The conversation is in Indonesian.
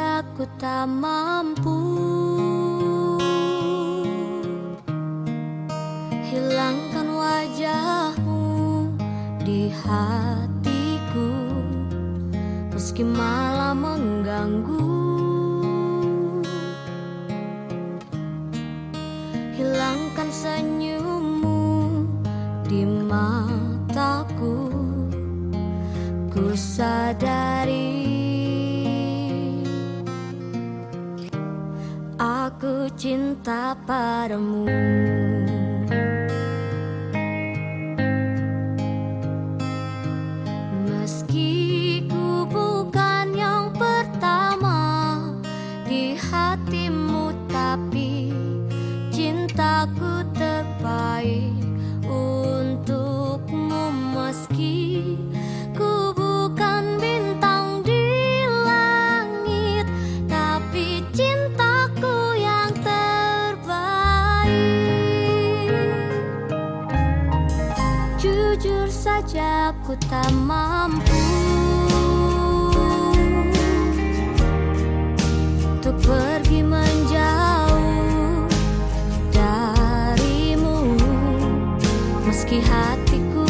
saja ku tak mampu. Hilangkan wajahmu di hatiku. Meski malah mengganggu Aku cinta padamu. Meski ku bukan yang pertama di hatimu Tapi Jujur saja ku tak mampu Untuk pergi menjauh Darimu. Meski hatiku